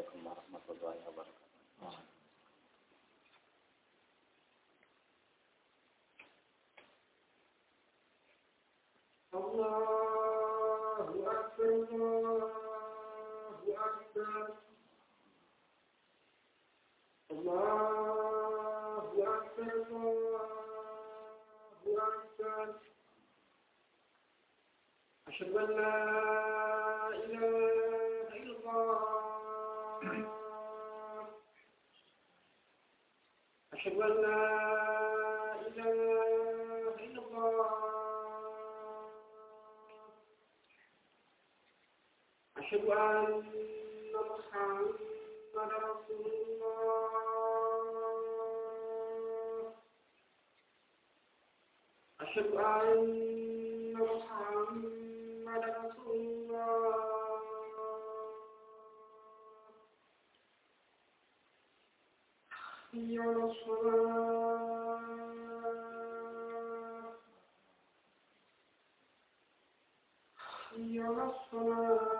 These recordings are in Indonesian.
Assalamualaikum warahmatullahi wabarakatuh. الله أكبر الله أكبر الله أكبر الله أكبر أشهد أن لا أشهد أن محمدا رسول الله. أشهد أن محمدا رسول الله. حي على الصلاة حي على الصلاة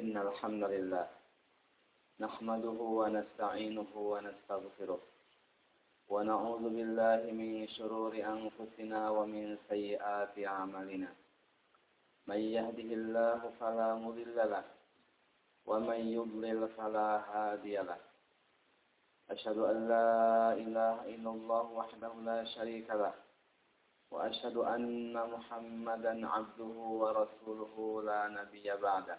إن الحمد لله نحمده ونستعينه ونستغفره ونعوذ بالله من شرور أنفسنا ومن سيئات أعمالنا. من يهده الله فلا مضل له ومن يضلل فلا هادي له. أشهد أن لا إله إلا الله وحده لا شريك له وأشهد أن محمدا عبده ورسوله لا نبي بعده.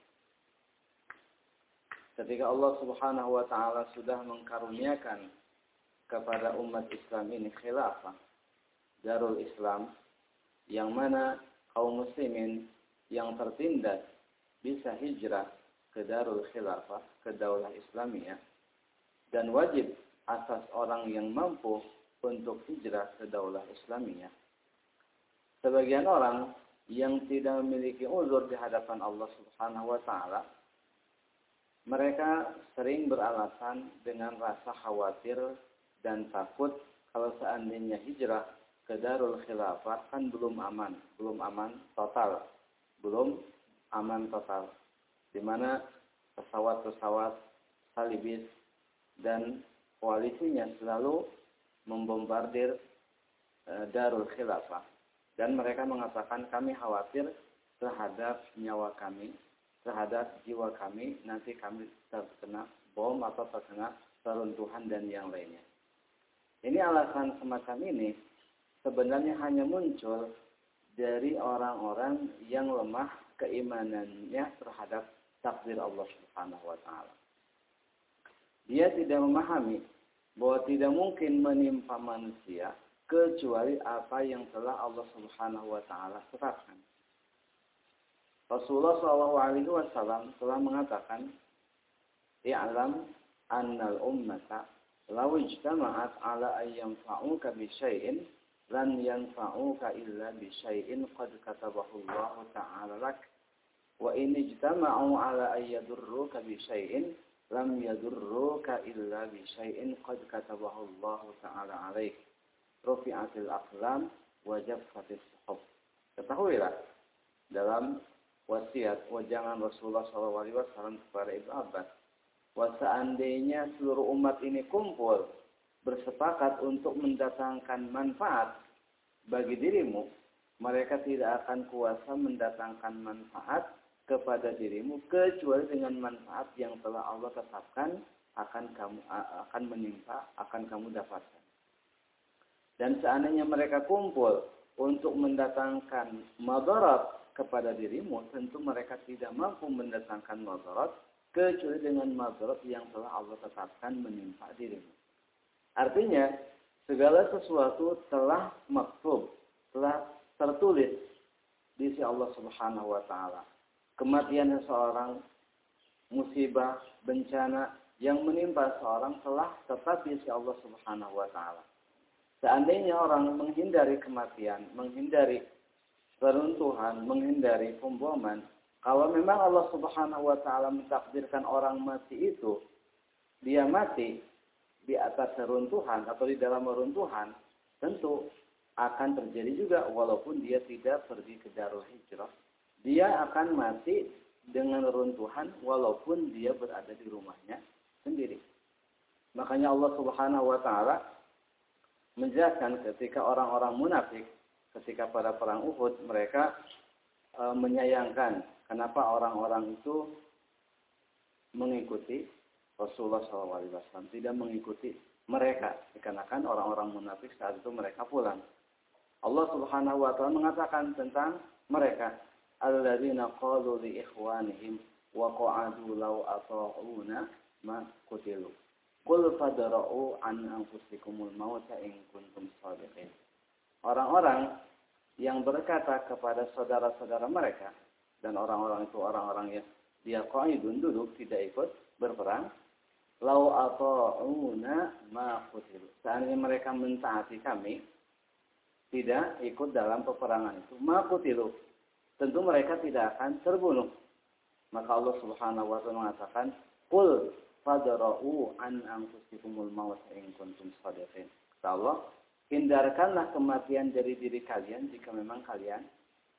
Ketika Allah Subhanahu wa taala sudah mengkaruniakan kepada umat Islam ini khilafah Darul Islam yang mana kaum muslimin yang tertindas bisa hijrah ke Darul Khilafah, ke Daulah Islamiyah dan wajib asas orang yang mampu untuk hijrah ke Daulah Islamiyah. Sebagian orang yang tidak memiliki uzur di hadapan Allah Subhanahu wa taala mereka sering beralasan dengan rasa khawatir dan takut kalau seandainya hijrah ke Darul Khilafah kan belum aman, belum aman total, belum aman total. Di mana pesawat-pesawat salibis dan koalisinya selalu membombardir e, Darul Khilafah dan mereka mengatakan kami khawatir terhadap nyawa kami, terhadap jiwa kami nanti kami terkena bom atau terkena peruntuhan dan yang lainnya. Ini alasan semacam ini sebenarnya hanya muncul dari orang-orang yang lemah keimanannya terhadap takdir Allah Subhanahu wa taala. Dia tidak memahami bahwa tidak mungkin menimpa manusia kecuali apa yang telah Allah Subhanahu wa taala tetapkan. Rasulullah Shallallahu alaihi wasallam telah mengatakan, "I'lam annal ummata law ijtama'at ala an yanfa'uka bi syai'in lan yanfa'uka illa bi syai'in qad katabahu Allah ta'ala lak. Wa in ijtama'u ala an yadurruka bi syai'in lam yadurruka illa bi syai'in qad katabahu Allah ta'ala alaik rufi'atil aqlam wa jaffatis suhuf ketahuilah dalam wasiat wajangan Rasulullah SAW kepada Ibnu Abbas bahwa seandainya seluruh umat ini kumpul bersepakat untuk mendatangkan manfaat bagi dirimu, mereka tidak akan kuasa mendatangkan manfaat kepada dirimu kecuali dengan manfaat yang telah Allah tetapkan akan kamu akan menimpa akan kamu dapatkan. Dan seandainya mereka kumpul untuk mendatangkan madarat kepada dirimu, tentu mereka tidak mampu mendatangkan madarat kecuali dengan madarat yang telah Allah tetapkan menimpa dirimu. Artinya, segala sesuatu telah maktub, telah tertulis di sisi Allah Subhanahu wa taala. Kematian seseorang, musibah, bencana yang menimpa seorang telah tetap di sisi Allah Subhanahu wa taala. Seandainya orang menghindari kematian, menghindari keruntuhan, menghindari pemboman, kalau memang Allah Subhanahu wa taala mentakdirkan orang mati itu dia mati di atas seruntuhan atau di dalam meruntuhan, tentu akan terjadi juga walaupun dia tidak pergi ke Darul Hijrah. Dia akan mati dengan runtuhan walaupun dia berada di rumahnya sendiri. Makanya Allah Subhanahu wa taala menjelaskan ketika orang-orang munafik ketika pada perang Uhud mereka e, menyayangkan kenapa orang-orang itu mengikuti Rasulullah SAW tidak mengikuti mereka dikarenakan orang-orang munafik saat itu mereka pulang. Allah Subhanahu wa taala mengatakan tentang mereka alladzina qalu li ikhwanihim wa qa'adu law ata'una ma qutilu. Qul fadra'u an anfusikumul mauta in kuntum shadiqin. Orang-orang yang berkata kepada saudara-saudara mereka dan orang-orang itu orang-orang yang dia qaidun duduk tidak ikut berperang lau ata'una ma qutilu. Seandainya mereka mentaati kami tidak ikut dalam peperangan itu, ma qutilu. Tentu mereka tidak akan terbunuh. Maka Allah Subhanahu wa taala mengatakan, "Qul fadra'u an anfusikumul maut in kuntum shadiqin." Allah hindarkanlah kematian dari diri kalian jika memang kalian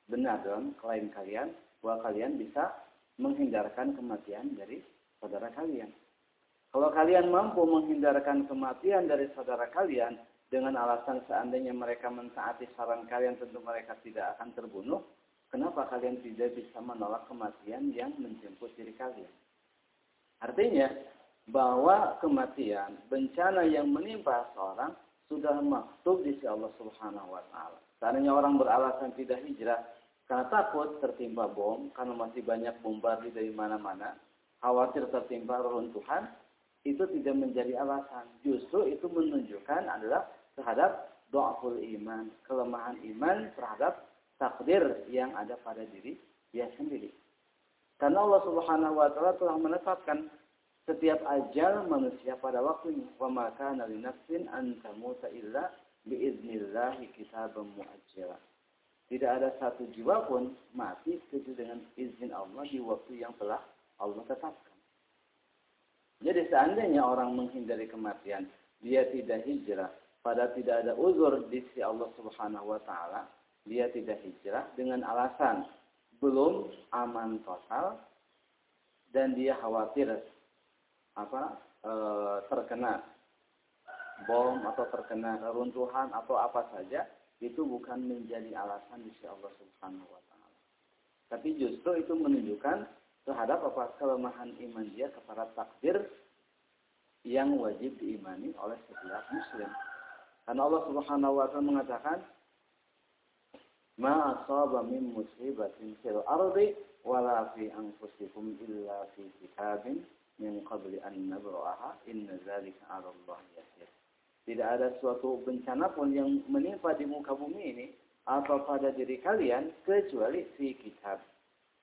benar dalam klaim kalian bahwa kalian bisa menghindarkan kematian dari saudara kalian. Kalau kalian mampu menghindarkan kematian dari saudara kalian dengan alasan seandainya mereka mentaati saran kalian tentu mereka tidak akan terbunuh, kenapa kalian tidak bisa menolak kematian yang menjemput diri kalian? Artinya bahwa kematian, bencana yang menimpa seorang sudah maktub di sisi Allah Subhanahu wa taala. Seandainya orang beralasan tidak hijrah karena takut tertimpa bom, karena masih banyak bombardi dari mana-mana, khawatir tertimpa reruntuhan, itu tidak menjadi alasan. Justru itu menunjukkan adalah terhadap do'aful iman, kelemahan iman terhadap takdir yang ada pada diri dia sendiri. Karena Allah Subhanahu wa taala telah menetapkan setiap ajal manusia pada waktunya. Wa maka nabi nafsin an tamuta illa biiznillahi kitaban muajjala. Tidak ada satu jiwa pun mati kecuali dengan izin Allah di waktu yang telah Allah tetapkan. Jadi seandainya orang menghindari kematian, dia tidak hijrah, pada tidak ada uzur di sisi Allah Subhanahu wa taala, dia tidak hijrah dengan alasan belum aman total dan dia khawatir apa e, terkena bom atau terkena runtuhan atau apa saja itu bukan menjadi alasan di Allah Subhanahu wa taala. Tapi justru itu menunjukkan terhadap apa kelemahan iman dia kepada takdir yang wajib diimani oleh setiap muslim. Karena Allah Subhanahu wa taala mengatakan ma asaba min musibatin fil ardi wala fi anfusikum illa fi kitabin min qabli an nabraha inna dzalika 'ala Allah yasir. Tidak ada suatu bencana pun yang menimpa di muka bumi ini atau pada diri kalian kecuali fi kitab.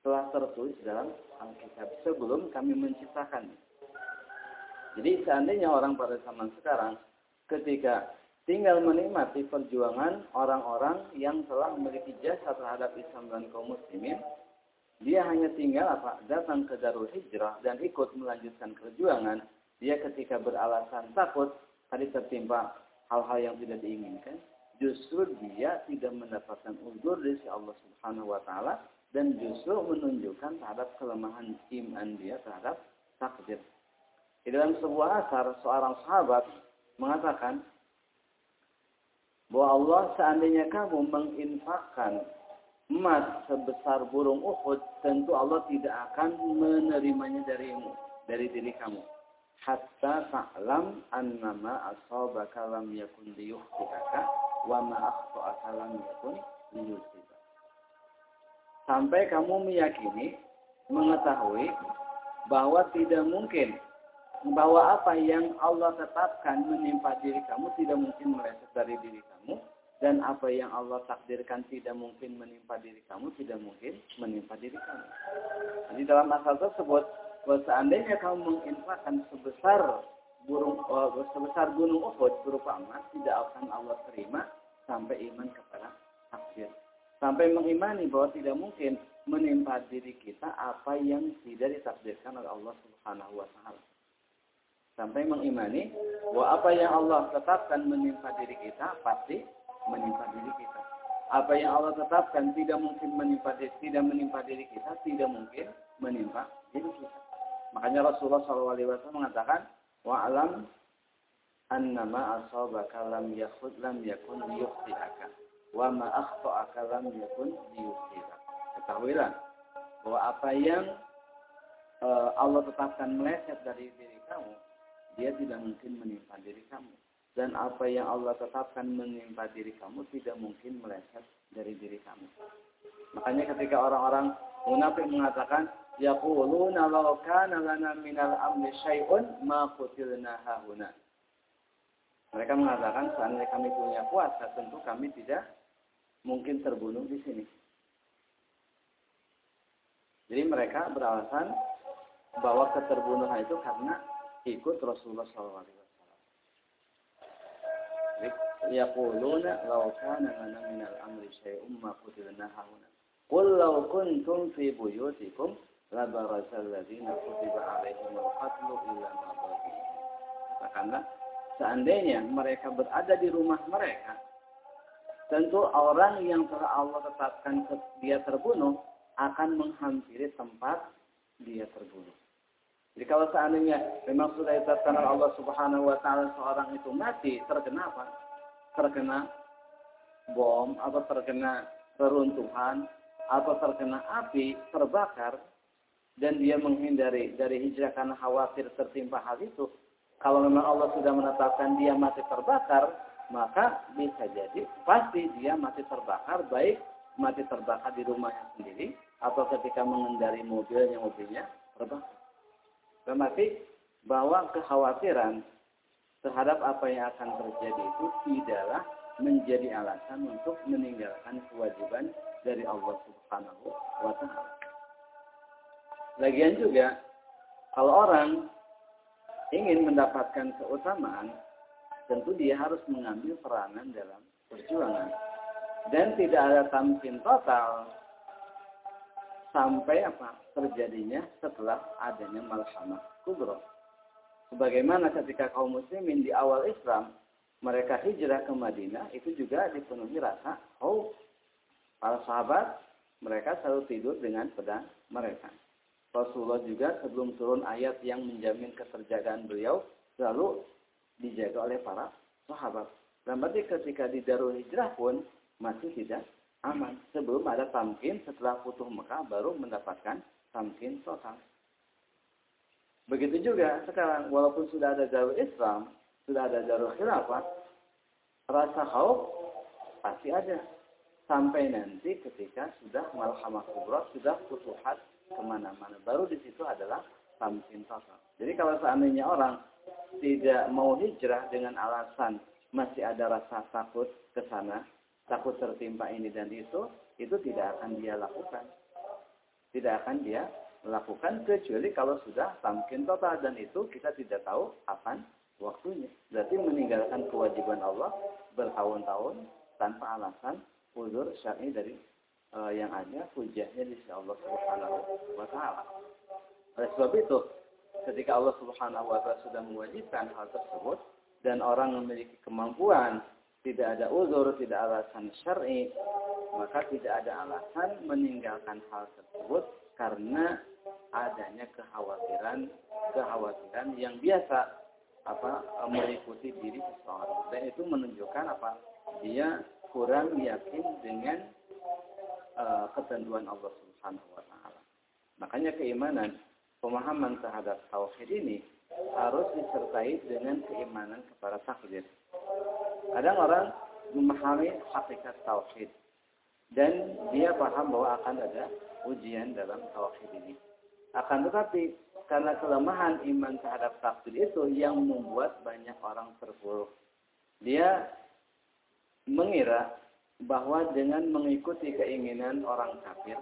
Telah tertulis dalam Alkitab sebelum kami menciptakan. Jadi seandainya orang pada zaman sekarang ketika tinggal menikmati perjuangan orang-orang yang telah memiliki jasa terhadap Islam dan kaum muslimin. Dia hanya tinggal apa? Datang ke Darul Hijrah dan ikut melanjutkan perjuangan. Dia ketika beralasan takut tadi tertimpa hal-hal yang tidak diinginkan, justru dia tidak mendapatkan uzur dari Allah Subhanahu wa taala dan justru menunjukkan terhadap kelemahan iman dia terhadap takdir. Di dalam sebuah asar seorang sahabat mengatakan bahwa Allah seandainya kamu menginfakkan emas sebesar burung Uhud, tentu Allah tidak akan menerimanya darimu, dari diri kamu. Hatta ta'lam annama asabaka lam yakun liyukhti'aka wa ma akhta'aka lam yakun liyusibaka. Sampai kamu meyakini, mengetahui bahwa tidak mungkin bahwa apa yang Allah tetapkan menimpa diri kamu tidak mungkin meleset dari diri kamu dan apa yang Allah takdirkan tidak mungkin menimpa diri kamu tidak mungkin menimpa diri kamu. Jadi dalam asal tersebut bahwa seandainya kamu menginfakkan sebesar burung uh, sebesar gunung Uhud berupa emas tidak akan Allah terima sampai iman kepada takdir. Sampai mengimani bahwa tidak mungkin menimpa diri kita apa yang tidak ditakdirkan oleh Allah Subhanahu wa taala sampai mengimani bahwa apa yang Allah tetapkan menimpa diri kita pasti menimpa diri kita. Apa yang Allah tetapkan tidak mungkin menimpa diri, tidak menimpa diri kita, tidak mungkin menimpa diri kita. Makanya Rasulullah SAW mengatakan, wa alam annama asabaka lam yakhud lam yakun liyukhti'aka wa ma akhta'aka lam yakun liyukhti'aka. Ketahuilah bahwa apa yang uh, Allah tetapkan meleset dari diri kamu dia tidak mungkin menimpa diri kamu. Dan apa yang Allah tetapkan menimpa diri kamu tidak mungkin meleset dari diri kamu. Makanya ketika orang-orang munafik mengatakan, Yaquluna law kana lana minal amri syai'un ma qutilna hahuna. Mereka mengatakan seandainya kami punya kuasa, tentu kami tidak mungkin terbunuh di sini. Jadi mereka beralasan bahwa keterbunuhan itu karena ikut Rasulullah SAW. Yaquluna law kana lana min al-amri syai'un ma qutilna hauna. Qul law kuntum fi buyutikum la barasa alladziina kutiba 'alaihim al-qatlu illa ma seandainya mereka berada di rumah mereka tentu orang yang telah Allah tetapkan dia terbunuh akan menghampiri tempat dia terbunuh. Jadi kalau seandainya memang sudah ditetapkan oleh Allah Subhanahu wa taala seorang itu mati terkena apa? Terkena bom atau terkena reruntuhan atau terkena api terbakar dan dia menghindari dari hijrah karena khawatir tertimpa hal itu. Kalau memang Allah sudah menetapkan dia mati terbakar, maka bisa jadi pasti dia mati terbakar baik mati terbakar di rumahnya sendiri atau ketika mengendari mobilnya mobilnya terbakar. Berarti bahwa kekhawatiran terhadap apa yang akan terjadi itu tidaklah menjadi alasan untuk meninggalkan kewajiban dari Allah Subhanahu wa taala. Lagian juga kalau orang ingin mendapatkan keutamaan, tentu dia harus mengambil peranan dalam perjuangan. Dan tidak ada tamkin total sampai apa terjadinya setelah adanya malhamah kubro. Sebagaimana ketika kaum muslimin di awal Islam mereka hijrah ke Madinah itu juga dipenuhi rasa oh para sahabat mereka selalu tidur dengan pedang mereka. Rasulullah juga sebelum turun ayat yang menjamin keterjagaan beliau selalu dijaga oleh para sahabat. Dan berarti ketika di Darul Hijrah pun masih tidak aman. Sebelum ada tamkin, setelah putuh Mekah baru mendapatkan tamkin total. Begitu juga sekarang, walaupun sudah ada darul Islam, sudah ada darul khilafah, rasa khauf pasti ada sampai nanti ketika sudah malhamah kubra sudah futuhat ke mana-mana baru di situ adalah tamkin total jadi kalau seandainya orang tidak mau hijrah dengan alasan masih ada rasa takut ke sana takut tertimpa ini dan itu itu tidak akan dia lakukan tidak akan dia melakukan kecuali kalau sudah tamkin total dan itu kita tidak tahu kapan waktunya. Berarti meninggalkan kewajiban Allah bertahun-tahun tanpa alasan uzur syar'i dari uh, yang ada hujahnya di sisi Allah Subhanahu wa taala. Oleh sebab itu, ketika Allah Subhanahu wa taala sudah mewajibkan hal tersebut dan orang memiliki kemampuan, tidak ada uzur, tidak alasan syar'i, maka tidak ada alasan meninggalkan hal tersebut karena adanya kekhawatiran kekhawatiran yang biasa apa meliputi diri seseorang dan itu menunjukkan apa dia kurang yakin dengan uh, ketentuan Allah Subhanahu wa taala. Makanya keimanan pemahaman terhadap tauhid ini harus disertai dengan keimanan kepada takdir. Kadang orang memahami hakikat tauhid dan dia paham bahwa akan ada ujian dalam tauhid ini. Akan tetapi karena kelemahan iman terhadap takdir itu yang membuat banyak orang terpuruk. Dia mengira bahwa dengan mengikuti keinginan orang kafir,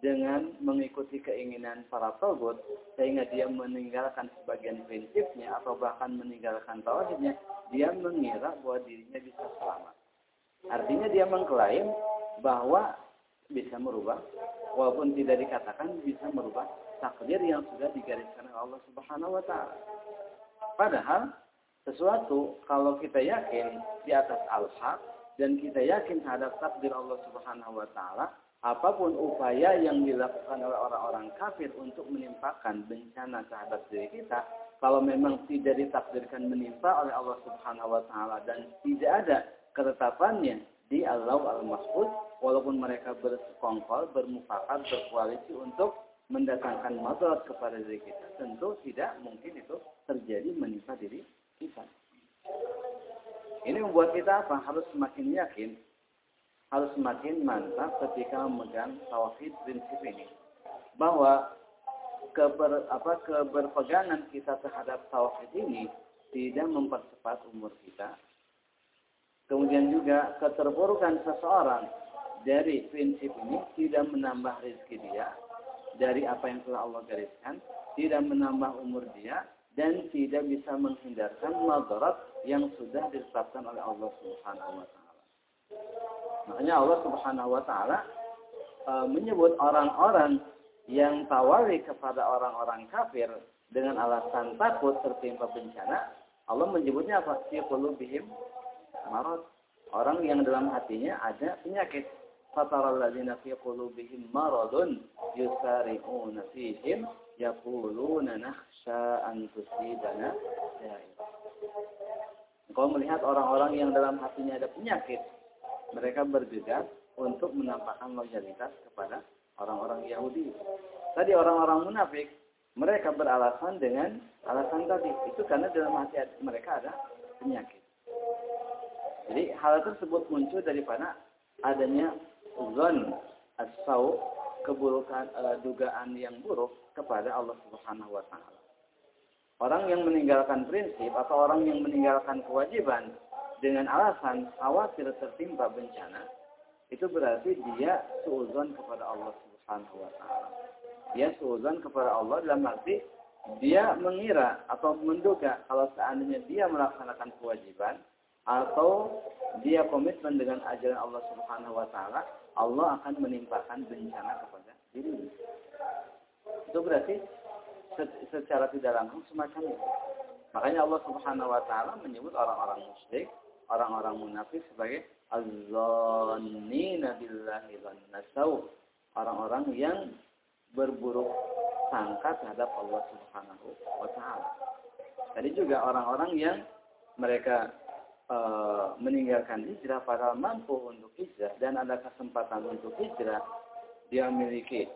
dengan mengikuti keinginan para togut, sehingga dia meninggalkan sebagian prinsipnya atau bahkan meninggalkan tauhidnya, dia mengira bahwa dirinya bisa selamat. Artinya dia mengklaim bahwa bisa merubah, walaupun tidak dikatakan bisa merubah takdir yang sudah digariskan oleh Allah Subhanahu wa taala. Padahal sesuatu kalau kita yakin di atas al-haq dan kita yakin terhadap takdir Allah Subhanahu wa taala, apa pun upaya yang dilakukan oleh orang-orang kafir untuk menimpakan bencana terhadap diri kita, kalau memang tidak ditakdirkan menimpa oleh Allah Subhanahu wa taala dan tidak ada ketetapannya di Allah al-Mahfuz walaupun mereka bersekongkol, bermufakat, berkoalisi untuk mendatangkan madarat kepada diri kita, tentu tidak mungkin itu terjadi menimpa diri kita. Ini membuat kita apa? Harus semakin yakin, harus semakin mantap ketika memegang tauhid prinsip ini. Bahwa keber, apa, keberpegangan kita terhadap tauhid ini tidak mempercepat umur kita. Kemudian juga keterpurukan seseorang dari prinsip ini tidak menambah rezeki dia, dari apa yang telah Allah gariskan, tidak menambah umur dia, dan tidak bisa menghindarkan madarat yang sudah ditetapkan oleh Allah Subhanahu wa taala. Makanya Allah Subhanahu wa taala e, menyebut orang-orang yang tawali kepada orang-orang kafir dengan alasan takut tertimpa bencana, Allah menyebutnya apa? Fi qulubihim marad. Orang yang dalam hatinya ada penyakit. Fatara alladziina fi qulubihim maradun yusari'una fihim yaquluna nakhsha an tusibana Engkau melihat orang-orang yang dalam hatinya ada penyakit, mereka bergegas untuk menampakkan loyalitas kepada orang-orang Yahudi. Tadi orang-orang munafik, mereka beralasan dengan alasan tadi. Itu karena dalam hati mereka ada penyakit. Jadi hal tersebut muncul daripada adanya zon asau keburukan e, dugaan yang buruk kepada Allah Subhanahu wa taala. Orang yang meninggalkan prinsip atau orang yang meninggalkan kewajiban dengan alasan khawatir tertimpa bencana, itu berarti dia suuzon kepada Allah Subhanahu wa taala. Dia suuzon kepada Allah dalam arti dia mengira atau menduga kalau seandainya dia melaksanakan kewajiban atau dia komitmen dengan ajaran Allah Subhanahu wa taala, Allah akan menimpakan bencana kepada dirinya. Itu berarti secara tidak langsung semacam itu. Makanya Allah Subhanahu wa taala menyebut orang-orang musyrik, orang-orang munafik sebagai az-zannina billahi. Orang-orang yang berburuk sangka terhadap Allah Subhanahu wa taala. Tadi juga orang-orang yang mereka e, meninggalkan hijrah padahal mampu untuk hijrah dan ada kesempatan untuk hijrah dia memiliki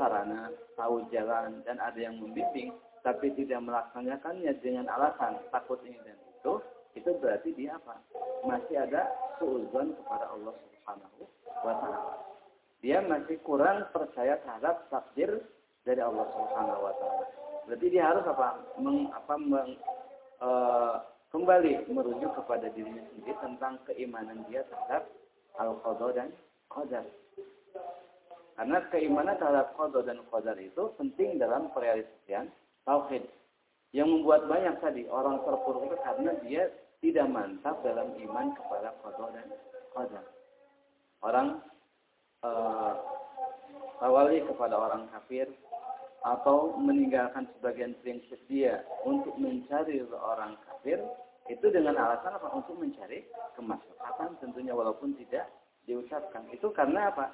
sarana tahu jalan dan ada yang membimbing tapi tidak melaksanakannya dengan alasan takut ini dan itu itu berarti dia apa masih ada suuzon kepada Allah Subhanahu wa taala. Dia masih kurang percaya terhadap takdir dari Allah Subhanahu wa taala. Berarti dia harus apa? Meng, apa meng, e, kembali merujuk kepada dirinya sendiri tentang keimanan dia terhadap al-qadha dan qadar. Karena keimanan terhadap qadar dan qadar itu penting dalam perealisasian tauhid. Yang membuat banyak tadi orang terpuruk itu karena dia tidak mantap dalam iman kepada qadar dan qadar. Orang uh, awali kepada orang kafir atau meninggalkan sebagian prinsip dia untuk mencari orang kafir itu dengan alasan apa? Untuk mencari kemaslahatan tentunya walaupun tidak diucapkan. Itu karena apa?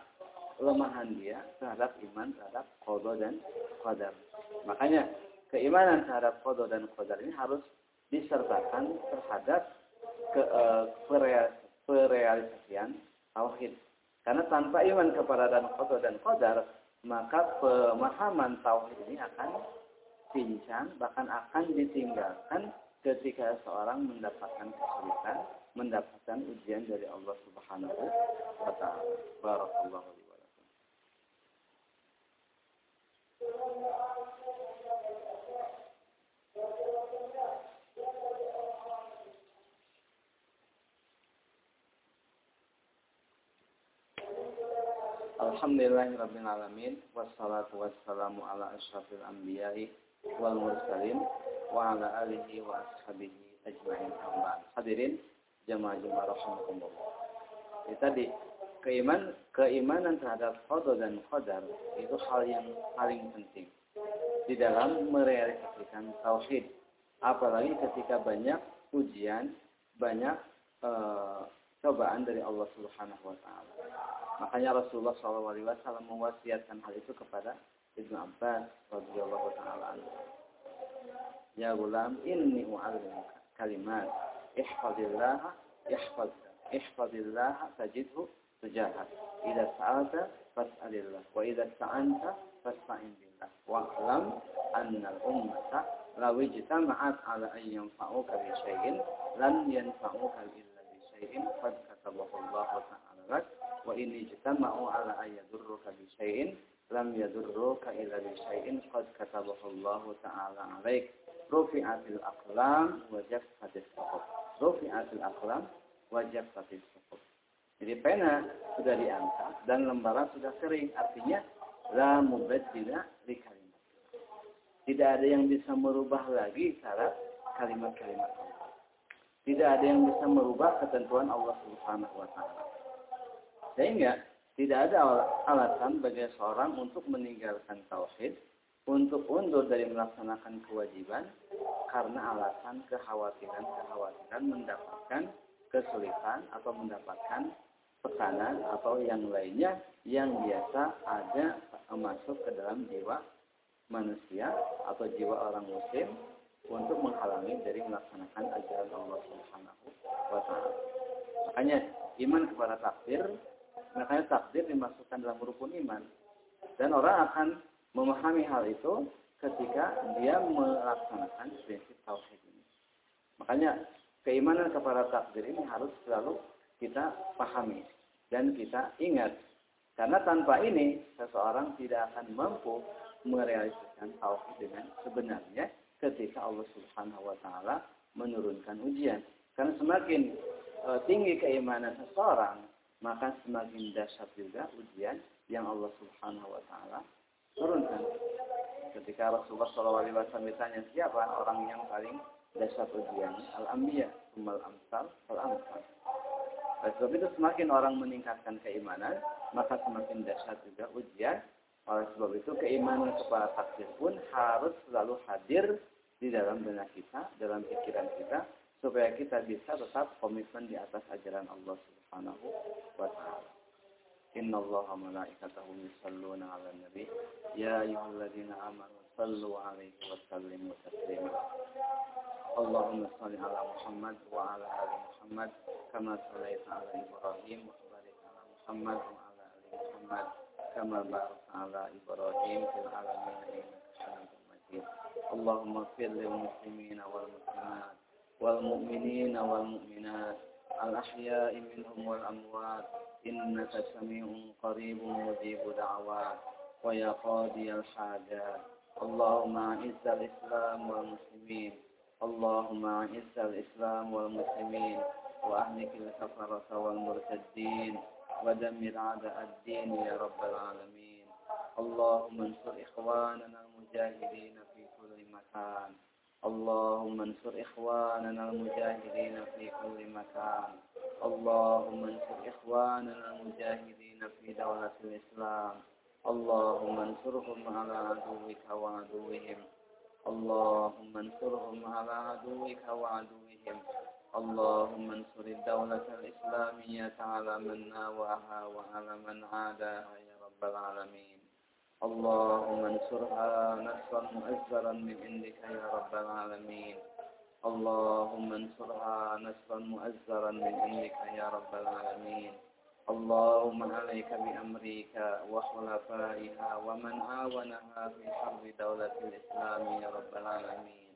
Lemahan dia terhadap iman terhadap kodo dan qadar. Makanya keimanan terhadap kodo dan qadar ini harus disertakan terhadap ke, uh, perealisasian tauhid. Karena tanpa iman kepada dan kodo dan qadar, maka pemahaman tauhid ini akan pincang, bahkan akan ditinggalkan ketika seorang mendapatkan kesulitan, mendapatkan ujian dari Allah Subhanahu wa taala. Barakallahu li wa lakum. Alhamdulillahirabbil alamin wassalatu wassalamu ala asyrafil anbiya'i wal mursalin wa ala alihi wa ashabihi ajma'in amma hadirin jamaah-jamaah rahimakumullah. Itu tadi keiman keimanan terhadap qada dan qadar itu hal yang paling penting di dalam merealisasikan tauhid. Apalagi ketika banyak ujian banyak e, cobaan dari Allah Subhanahu wa taala makanya Rasulullah SAW mewasiatkan hal itu kepada Ibnu Abbas radhiyallahu taala Ya gulam, inni u'allimuka kalimat. Ihfazillah, yahfazka. Ihfazillah, tajidhu tujahak. Ida sa'alta, fas'alillah. Wa ida sta'anta, fas'a'in billah. Wa'lam anna al-ummata law ijtama'at ala an yanfa'uka bi syai'in lan yanfa'uka illa bi syai'in qad katabahu Allah ta'ala wa in ijtama'u ala an yadurruka bi syai'in lam yadurruka illa bi syai'in qad katabahu Allah ta'ala 'alaik rufi'atil aqlam wajib hadis suhuf. Rufi'atil aqlam wajib hadis suhuf. Jadi pena sudah diangkat dan lembaran sudah kering. Artinya la mubaddila li kalimat. Tidak ada yang bisa merubah lagi syarat kalimat-kalimat Allah. Tidak ada yang bisa merubah ketentuan Allah Subhanahu wa taala. Sehingga tidak ada alasan bagi seorang untuk meninggalkan tauhid untuk undur dari melaksanakan kewajiban karena alasan kekhawatiran-kekhawatiran mendapatkan kesulitan atau mendapatkan tekanan atau yang lainnya yang biasa ada masuk ke dalam jiwa manusia atau jiwa orang muslim untuk menghalangi dari melaksanakan ajaran Allah Subhanahu wa taala. Makanya iman kepada takdir, makanya takdir dimasukkan dalam rukun iman. Dan orang akan memahami hal itu ketika dia melaksanakan prinsip tauhid ini. Makanya keimanan kepada takdir ini harus selalu kita pahami dan kita ingat. Karena tanpa ini seseorang tidak akan mampu merealisasikan tauhid dengan sebenarnya ketika Allah Subhanahu wa taala menurunkan ujian. Karena semakin e, tinggi keimanan seseorang, maka semakin dahsyat juga ujian yang Allah Subhanahu wa taala turunkan. Ketika Rasulullah SAW ditanya siapa orang yang paling dasar ujiannya, al-anbiya, sumal amsal, al-amsal. Oleh sebab itu semakin orang meningkatkan keimanan, maka semakin dasar juga ujian. Oleh sebab itu keimanan kepada takdir pun harus selalu hadir di dalam benak kita, dalam pikiran kita, supaya kita bisa tetap komitmen di atas ajaran Allah Subhanahu wa taala. Inna Allah malaikatahu yusalluna 'alan nabi ya ayyuhalladzina amanu sallu 'alaihi wa sallimu taslima. Allahumma shalli 'ala Muhammad wa 'ala ali Muhammad kama shallaita 'ala Ibrahim wa barik 'ala Muhammad wa 'ala ali Muhammad kama barakta 'ala Ibrahim fil 'alamin innaka Hamidum Allahumma fil lil muslimina wal muslimat والمؤمنين والمؤمنات الأحياء منهم والأموات إنك سميع قريب مجيب دعوات ويا قاضي الحاجات. اللهم أعز الإسلام والمسلمين اللهم أعز الإسلام والمسلمين وأهلك الكفرة والمرتدين ودمر أعداء الدين يا رب العالمين. اللهم انصر إخواننا المجاهدين في كل مكان. اللهم انصر إخواننا المجاهدين في كل مكان. اللهم انصر إخواننا المجاهدين في دولة الإسلام. اللهم انصرهم على عدوك وعدوهم. اللهم انصرهم على عدوك وعدوهم. اللهم انصر الدولة الإسلامية على من ناواها وعلى من عاداها يا رب العالمين. اللهم انصرها نصرا مؤزرا من عندك يا رب العالمين. اللهم انصرها نصرا مؤزرا من عندك يا رب العالمين. اللهم عليك بأمريكا وخلفائها ومن عاونها في حرب دولة الإسلام يا رب العالمين.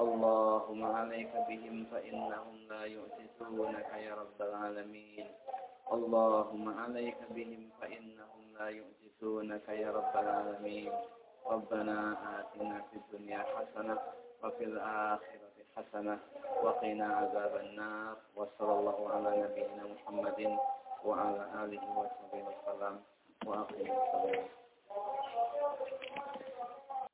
اللهم عليك بهم فإنهم لا يعجزونك يا رب العالمين. اللهم عليك بهم فإنهم لا يعجزونك يا رب العالمين. ربنا آتنا في الدنيا حسنة وفي الآخرة حسنة وقنا عذاب النار. وصلى الله على نبينا محمد وعلى آله وصحبه وسلم. وأقيم الصلاة.